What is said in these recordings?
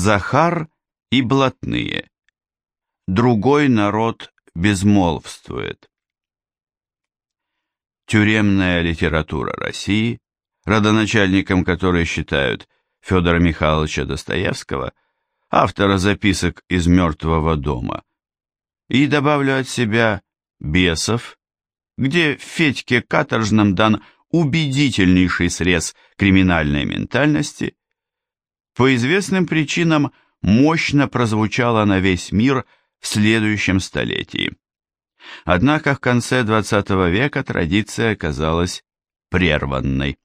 Захар и блатные. Другой народ безмолвствует. Тюремная литература России, родоначальником которой считают Федора Михайловича Достоевского, автора записок из «Мертвого дома», и добавлю от себя «Бесов», где Федьке Каторжном дан убедительнейший срез криминальной ментальности, по известным причинам мощно прозвучала на весь мир в следующем столетии. Однако в конце XX века традиция оказалась прерванной.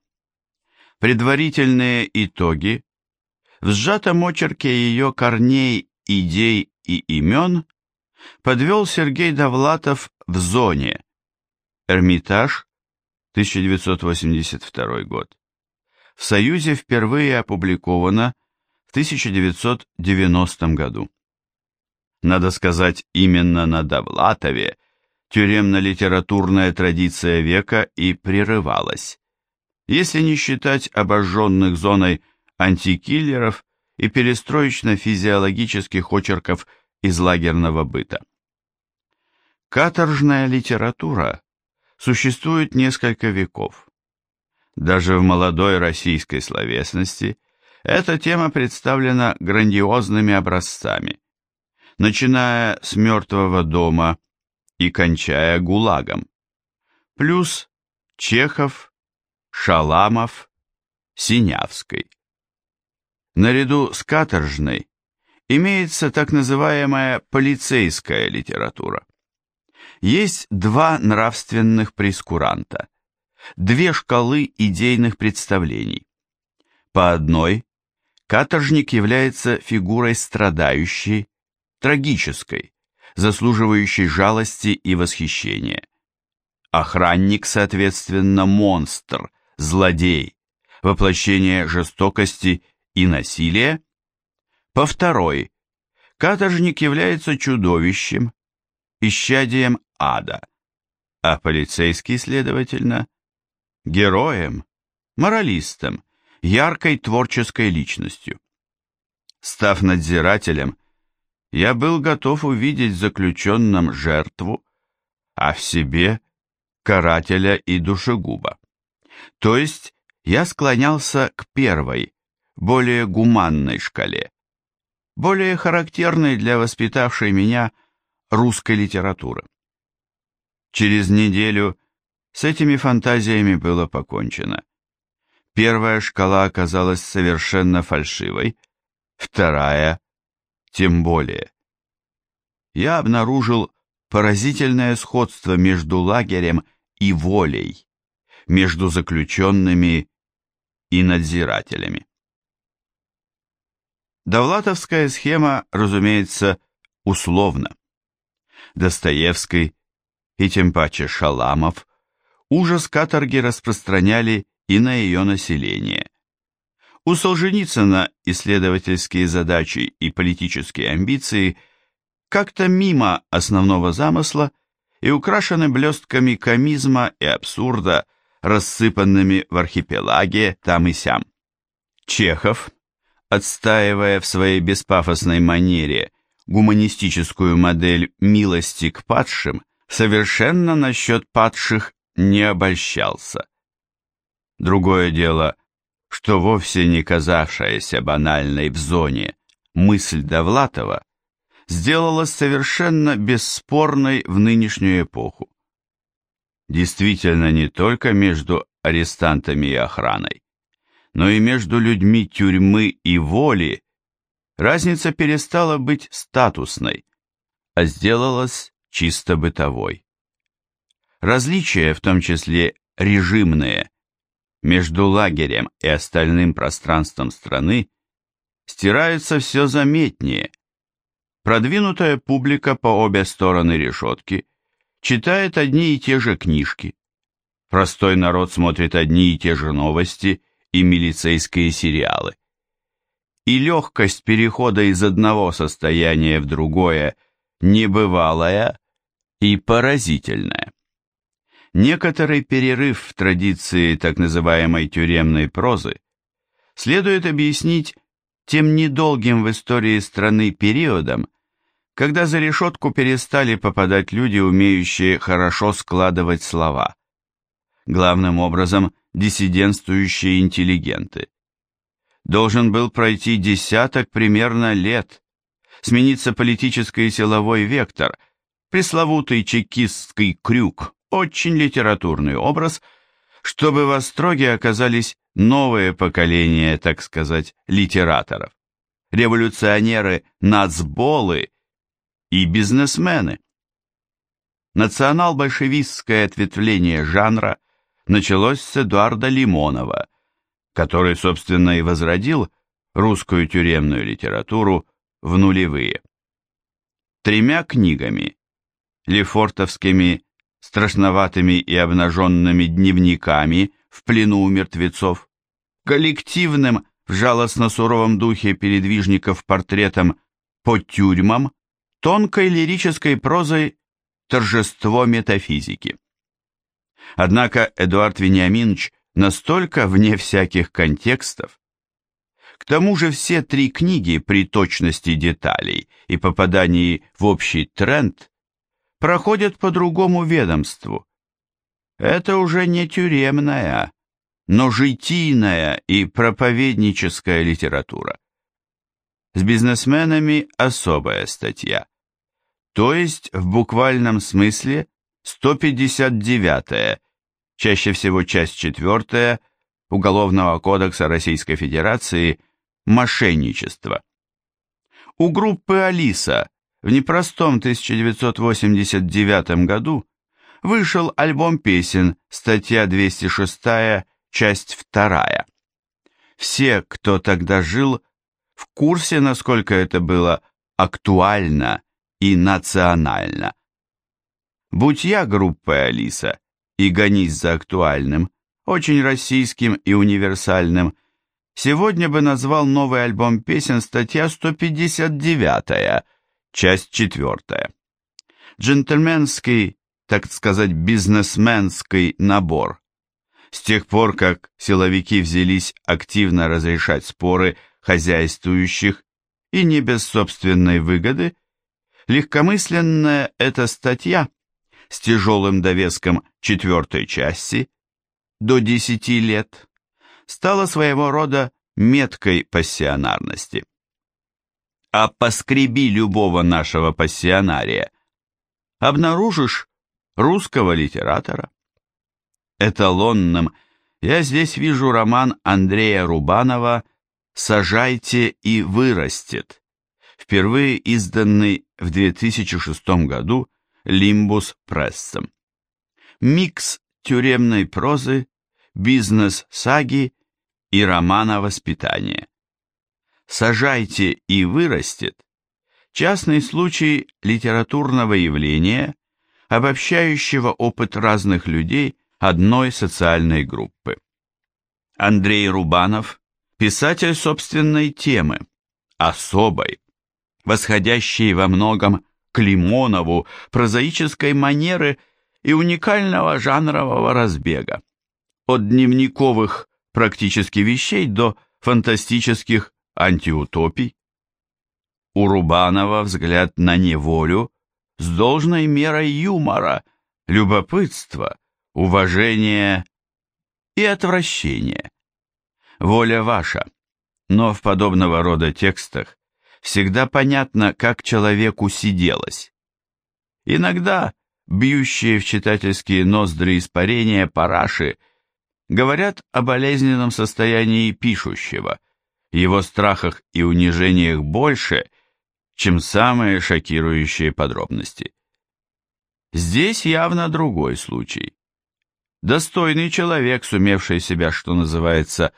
Предварительные итоги в сжатом очерке ее корней, идей и имен подвел Сергей Довлатов в «Зоне», Эрмитаж, 1982 год. В Союзе впервые опубликовано в 1990 году. Надо сказать, именно на Довлатове тюремно-литературная традиция века и прерывалась, если не считать обожженных зоной антикиллеров и перестроечно-физиологических очерков из лагерного быта. Каторжная литература существует несколько веков. Даже в молодой российской словесности эта тема представлена грандиозными образцами, начиная с «Мертвого дома» и кончая «ГУЛАГом». Плюс Чехов, Шаламов, Синявской. Наряду с каторжной имеется так называемая полицейская литература. Есть два нравственных прескуранта, две шкалы идейных представлений. По одной, каторжник является фигурой страдающей, трагической, заслуживающей жалости и восхищения. Охранник, соответственно, монстр, злодей, воплощение жестокости и насилия. По второй, каторжник является чудовищем, исчадием ада, а полицейский, следовательно, героем, моралистом, яркой творческой личностью. Став надзирателем, я был готов увидеть в заключенном жертву, а в себе карателя и душегуба. То есть я склонялся к первой, более гуманной шкале, более характерной для воспитавшей меня русской литературы. Через неделю с этими фантазиями было покончено. Первая шкала оказалась совершенно фальшивой, вторая тем более. Я обнаружил поразительное сходство между лагерем и волей, между заключенными и надзирателями. Довлатовская схема, разумеется, условна. Достоевский и тем паче Шаламов ужас каторги распространяли и на ее население. У Солженицына исследовательские задачи и политические амбиции как-то мимо основного замысла и украшены блестками комизма и абсурда, рассыпанными в архипелаге там и сям. Чехов, отстаивая в своей беспафосной манере гуманистическую модель милости к падшим, совершенно насчет падших не обольщался. Другое дело, что вовсе не казавшаяся банальной в зоне мысль Довлатова сделалась совершенно бесспорной в нынешнюю эпоху. Действительно, не только между арестантами и охраной, но и между людьми тюрьмы и воли разница перестала быть статусной, а сделалась чисто бытовой. Различия, в том числе режимные, между лагерем и остальным пространством страны стираются все заметнее. Продвинутая публика по обе стороны решетки читает одни и те же книжки. Простой народ смотрит одни и те же новости и милицейские сериалы. И легкость перехода из одного состояния в другое небывалая и поразительная. Некоторый перерыв в традиции так называемой тюремной прозы следует объяснить тем недолгим в истории страны периодом, когда за решетку перестали попадать люди, умеющие хорошо складывать слова. Главным образом диссидентствующие интеллигенты. Должен был пройти десяток примерно лет, смениться политический и силовой вектор, пресловутый чекистский крюк, очень литературный образ, чтобы в Остроге оказались новое поколение, так сказать, литераторов, революционеры, нацболы и бизнесмены. Национал-большевистское ответвление жанра началось с Эдуарда Лимонова, который, собственно, и возродил русскую тюремную литературу в нулевые. Тремя книгами, лефортовскими, страшноватыми и обнаженными дневниками в плену у мертвецов, коллективным в жалостно-суровом духе передвижников портретом по тюрьмам, тонкой лирической прозой торжество метафизики. Однако Эдуард Вениаминович настолько вне всяких контекстов. К тому же все три книги при точности деталей и попадании в общий тренд проходят по другому ведомству. Это уже не тюремная, но житийная и проповедническая литература. С бизнесменами особая статья. То есть в буквальном смысле 159-я, чаще всего часть 4 Уголовного кодекса Российской Федерации «Мошенничество». У группы «Алиса» в непростом 1989 году вышел альбом песен, статья 206, часть 2. Все, кто тогда жил, в курсе, насколько это было актуально и национально. Будь я группой Алиса и гонись за актуальным, очень российским и универсальным, сегодня бы назвал новый альбом песен статья 159, часть 4. Джентльменский, так сказать, бизнесменский набор. С тех пор, как силовики взялись активно разрешать споры хозяйствующих и не без собственной выгоды, легкомысленная эта статья с тяжелым довеском четвертой части до десяти лет стала своего рода меткой пассионарности. А поскреби любого нашего пассионария, обнаружишь русского литератора. Эталонным я здесь вижу роман Андрея Рубанова «Сажайте и вырастет», впервые изданный в 2006 году Лимбус прессом. Микс тюремной прозы, бизнес-саги и романа воспитания. «Сажайте и вырастет» частный случай литературного явления, обобщающего опыт разных людей одной социальной группы. Андрей Рубанов – писатель собственной темы, особой, восходящей во многом к Лимонову прозаической манеры и уникального жанрового разбега. От дневниковых практически вещей до фантастических антиутопий. У Рубанова взгляд на неволю с должной мерой юмора, любопытства, уважения и отвращения. Воля ваша, но в подобного рода текстах всегда понятно, как человеку сиделось. Иногда бьющие в читательские ноздри испарения параши говорят о болезненном состоянии пишущего, его страхах и унижениях больше, чем самые шокирующие подробности. Здесь явно другой случай. Достойный человек, сумевший себя, что называется,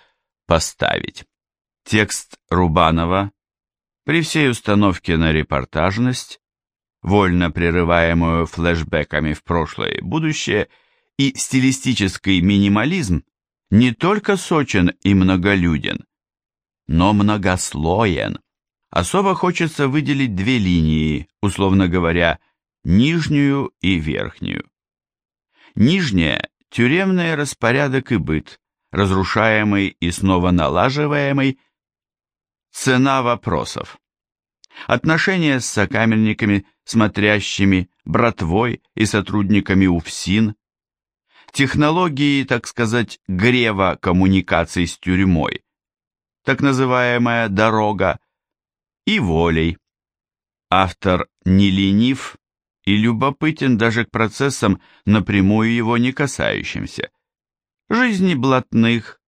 поставить. Текст Рубанова при всей установке на репортажность, вольно прерываемую флешбеками в прошлое и будущее, и стилистический минимализм не только сочен и многолюден, но многослоен. Особо хочется выделить две линии, условно говоря, нижнюю и верхнюю. Нижняя – тюремный распорядок и быт, разрушаемый и снова налаживаемый Цена вопросов. Отношения с сокамерниками, смотрящими, братвой и сотрудниками УФСИН. Технологии, так сказать, грева коммуникаций с тюрьмой. Так называемая дорога. И волей. Автор не ленив и любопытен даже к процессам, напрямую его не касающимся. Жизни блатных,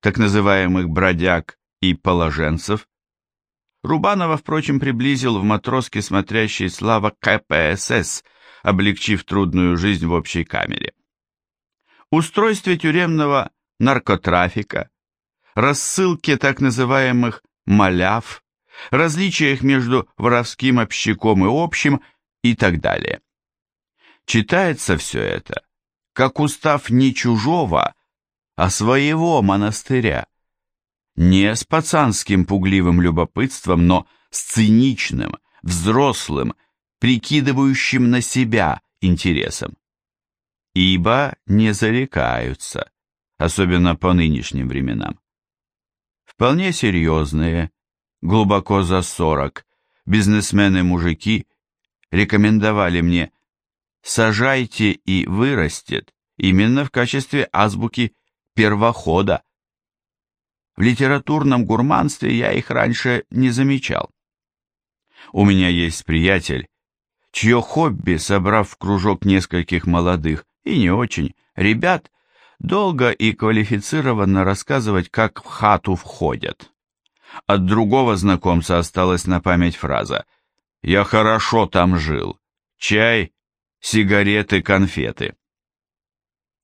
так называемых бродяг и положенцев. Рубанова, впрочем, приблизил в матроске смотрящий слава КПСС, облегчив трудную жизнь в общей камере. Устройстве тюремного наркотрафика, рассылке так называемых маляв, различиях между воровским общаком и общим и так далее. Читается все это, как устав не чужого, а своего монастыря. Не с пацанским пугливым любопытством, но с циничным, взрослым, прикидывающим на себя интересом. Ибо не зарекаются, особенно по нынешним временам. Вполне серьезные, глубоко за сорок, бизнесмены-мужики рекомендовали мне «сажайте и вырастет» именно в качестве азбуки первохода. В литературном гурманстве я их раньше не замечал. У меня есть приятель, чье хобби, собрав в кружок нескольких молодых и не очень ребят, долго и квалифицированно рассказывать, как в хату входят. От другого знакомца осталась на память фраза «Я хорошо там жил. Чай, сигареты, конфеты».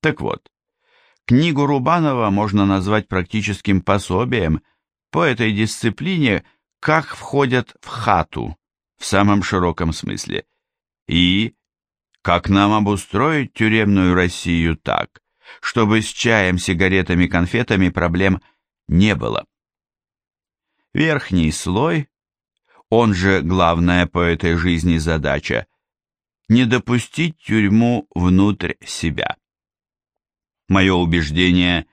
Так вот, книгу Рубанова можно назвать практическим пособием по этой дисциплине «Как входят в хату» в самом широком смысле и «Как нам обустроить тюремную Россию так, чтобы с чаем, сигаретами, конфетами проблем не было». Верхний слой, он же главная по этой жизни задача, не допустить тюрьму внутрь себя. Мое убеждение,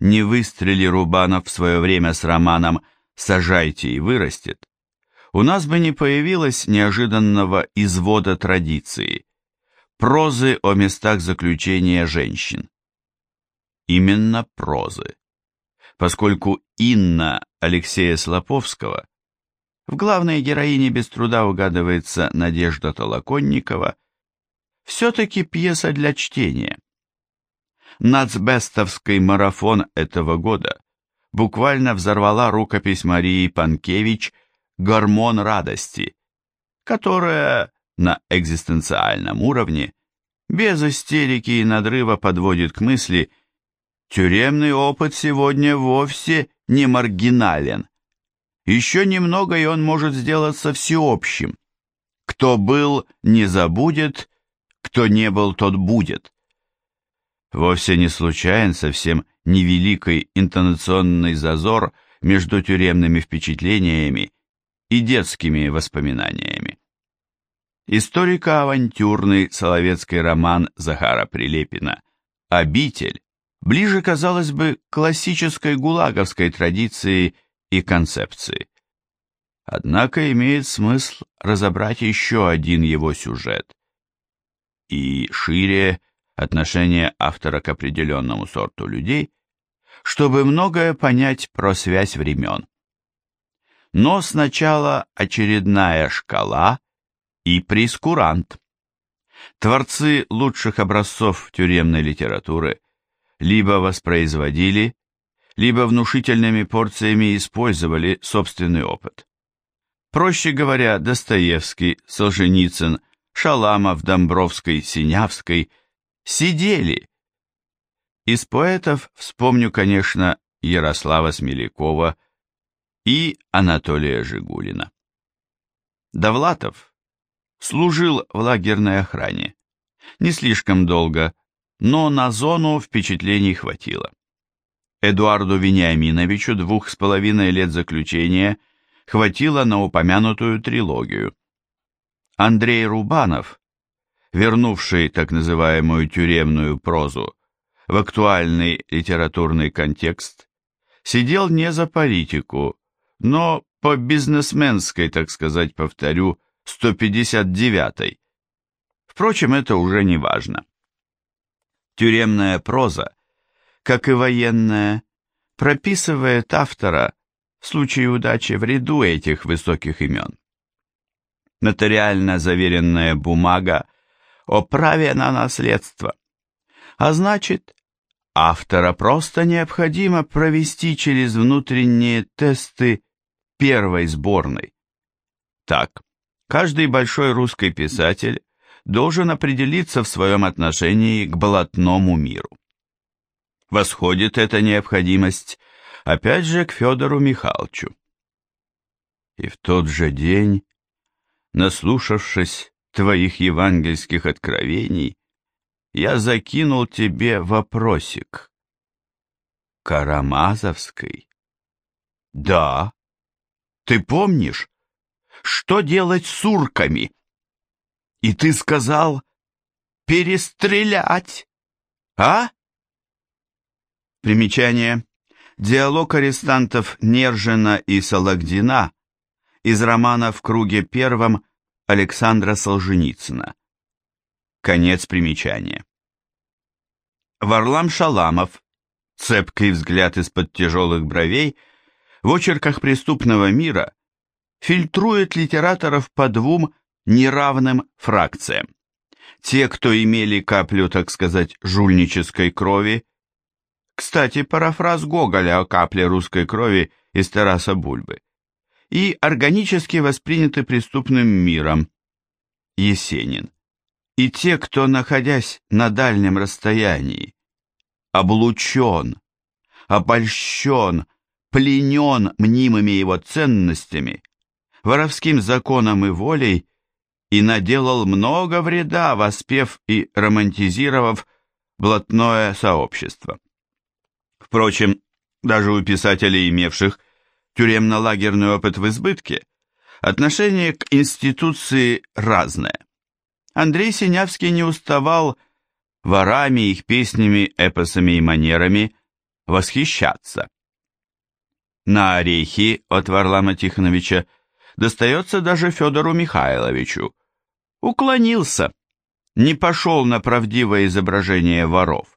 не выстрели Рубанов в свое время с романом «Сажайте и вырастет», у нас бы не появилось неожиданного извода традиции, прозы о местах заключения женщин. Именно прозы поскольку Инна Алексея Слоповского в главной героине без труда угадывается Надежда Толоконникова, все-таки пьеса для чтения. Нацбестовский марафон этого года буквально взорвала рукопись Марии Панкевич «Гормон радости», которая на экзистенциальном уровне без истерики и надрыва подводит к мысли – Тюремный опыт сегодня вовсе не маргинален. Еще немного, и он может сделаться всеобщим. Кто был, не забудет, кто не был, тот будет. Вовсе не случайен совсем невеликий интонационный зазор между тюремными впечатлениями и детскими воспоминаниями. Историко-авантюрный соловецкий роман Захара Прилепина «Обитель» ближе, казалось бы, к классической гулаговской традиции и концепции. Однако имеет смысл разобрать еще один его сюжет и шире отношение автора к определенному сорту людей, чтобы многое понять про связь времен. Но сначала очередная шкала и прескурант. Творцы лучших образцов тюремной литературы либо воспроизводили, либо внушительными порциями использовали собственный опыт. Проще говоря, Достоевский, Солженицын, Шаламов, Домбровский, Синявский сидели. Из поэтов вспомню, конечно, Ярослава Смелякова и Анатолия Жигулина. Довлатов служил в лагерной охране. Не слишком долго, но на зону впечатлений хватило. Эдуарду Вениаминовичу двух с половиной лет заключения хватило на упомянутую трилогию. Андрей Рубанов, вернувший так называемую тюремную прозу в актуальный литературный контекст, сидел не за политику, но по бизнесменской, так сказать, повторю, 159-й. Впрочем, это уже не важно. Тюремная проза, как и военная, прописывает автора в случае удачи в ряду этих высоких имен. Нотариально заверенная бумага о праве на наследство. А значит, автора просто необходимо провести через внутренние тесты первой сборной. Так, каждый большой русский писатель должен определиться в своем отношении к блатному миру. Восходит эта необходимость опять же к Федору Михайловичу. И в тот же день, наслушавшись твоих евангельских откровений, я закинул тебе вопросик. Карамазовской? Да. Ты помнишь, что делать с урками? И ты сказал перестрелять, а? Примечание. Диалог арестантов Нержина и Сологдина из романа «В круге первом» Александра Солженицына. Конец примечания. Варлам Шаламов, цепкий взгляд из-под тяжелых бровей, в очерках преступного мира фильтрует литераторов по двум неравным фракциям. Те, кто имели каплю, так сказать, жульнической крови, кстати, парафраз Гоголя о капле русской крови из Тараса Бульбы, и органически восприняты преступным миром, Есенин и те, кто, находясь на дальнем расстоянии, облучен, обольщен, пленен мнимыми его ценностями, воровским законом и волей, и наделал много вреда, воспев и романтизировав блатное сообщество. Впрочем, даже у писателей, имевших тюремно-лагерный опыт в избытке, отношение к институции разное. Андрей Синявский не уставал ворами, их песнями, эпосами и манерами восхищаться. На орехи от Варлама Тихоновича достается даже Федору Михайловичу. Уклонился, не пошел на правдивое изображение воров.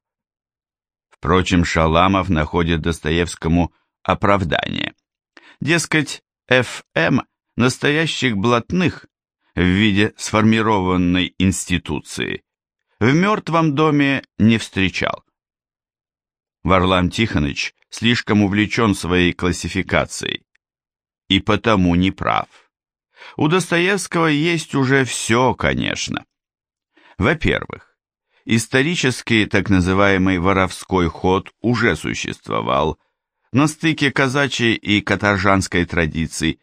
Впрочем, Шаламов находит Достоевскому оправдание. Дескать, ФМ настоящих блатных в виде сформированной институции, в мертвом доме не встречал. Варлам Тихонович слишком увлечен своей классификацией и потому не прав. У Достоевского есть уже все, конечно. Во-первых, исторический так называемый воровской ход уже существовал на стыке казачьей и каторжанской традиций,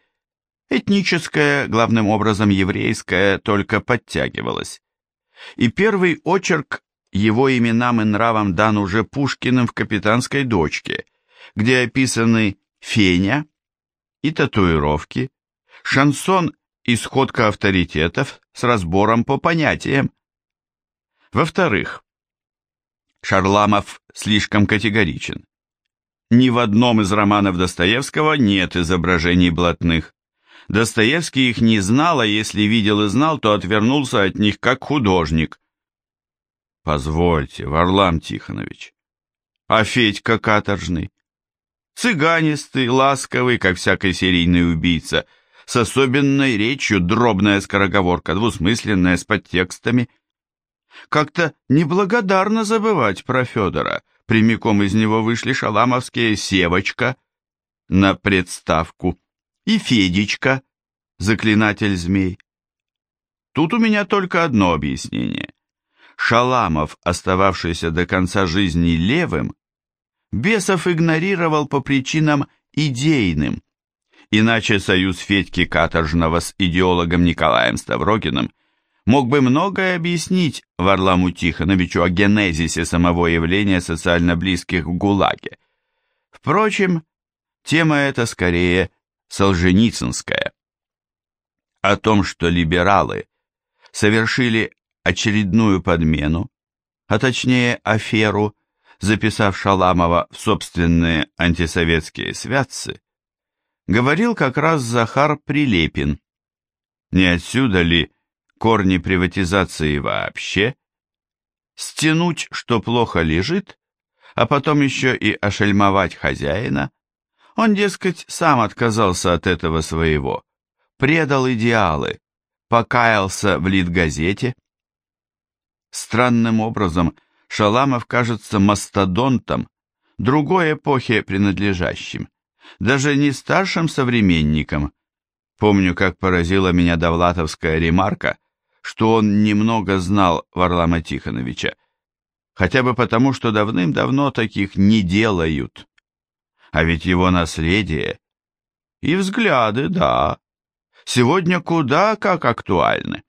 Этническое, главным образом еврейское, только подтягивалось. И первый очерк его именам и нравам дан уже Пушкиным в «Капитанской дочке», где описаны феня и татуировки, шансон и сходка авторитетов с разбором по понятиям. Во-вторых, Шарламов слишком категоричен. Ни в одном из романов Достоевского нет изображений блатных. Достоевский их не знал, а если видел и знал, то отвернулся от них как художник. Позвольте, Варлам Тихонович. А Федька каторжный? Цыганистый, ласковый, как всякий серийный убийца, с особенной речью, дробная скороговорка, двусмысленная, с подтекстами. Как-то неблагодарно забывать про Федора. Прямиком из него вышли шаламовские «Севочка» на представку и Федечка, заклинатель змей. Тут у меня только одно объяснение. Шаламов, остававшийся до конца жизни левым, бесов игнорировал по причинам идейным, иначе союз Федьки Каторжного с идеологом Николаем Ставрогиным мог бы многое объяснить Варламу Тихоновичу о генезисе самого явления социально близких в ГУЛАГе. Впрочем, тема эта скорее Солженицынская. О том, что либералы совершили очередную подмену, а точнее аферу, записав Шаламова в собственные антисоветские святцы, говорил как раз Захар Прилепин. Не отсюда ли корни приватизации вообще? Стянуть, что плохо лежит, а потом еще и ошельмовать хозяина? Он, дескать, сам отказался от этого своего, предал идеалы, покаялся в Литгазете. Странным образом Шаламов кажется мастодонтом, другой эпохе принадлежащим, даже не старшим современником. Помню, как поразила меня Довлатовская ремарка, что он немного знал Варлама Тихоновича, хотя бы потому, что давным-давно таких не делают. А ведь его наследие и взгляды, да, сегодня куда как актуальны.